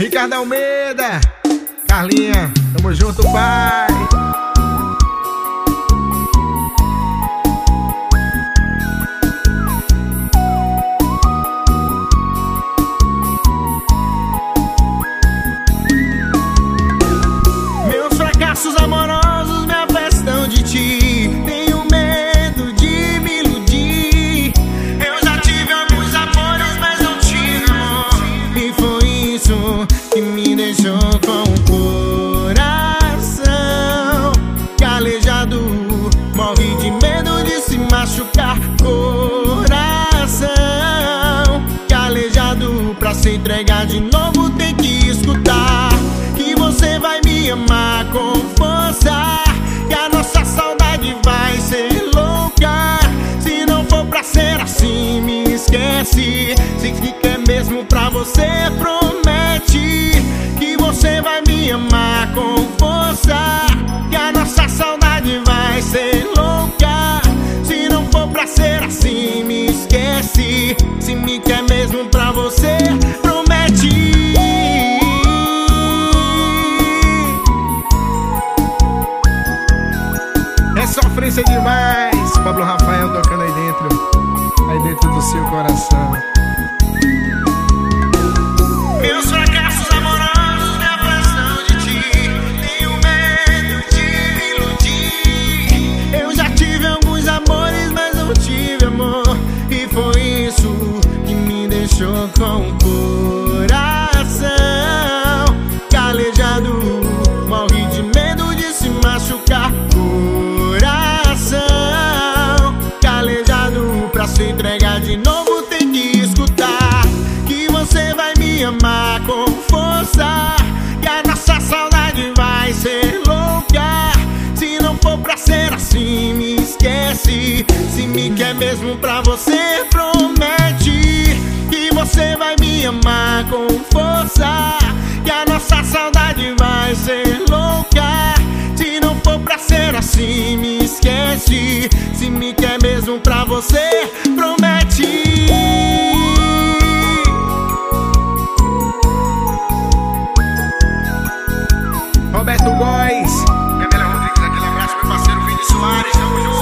Ricardo Almeida, Carlinha, tamo junto, pai. Esquece. Se fica mesmo pra você, promete que você vai me amar com força. Que a nossa saudade vai ser louca. Se não for pra ser assim, me esquece. Se me quer mesmo pra você, promete. É sofrência demais. Pablo Rafael tocando aí dentro, aí dentro do seu coração. Meus fracassos amorosos me afastam de ti. Tenho medo de me iludir. Eu já tive alguns amores, mas não tive amor. E foi isso que me deixou com amar com força. Que a nossa saudade vai ser louca. Se não for pra ser assim, me esquece. Se me quer mesmo pra você, promete que você vai me amar com Roberto Góes. Gabriela Rodrigues, aquele abraço, meu parceiro Vini Soares, tamo junto.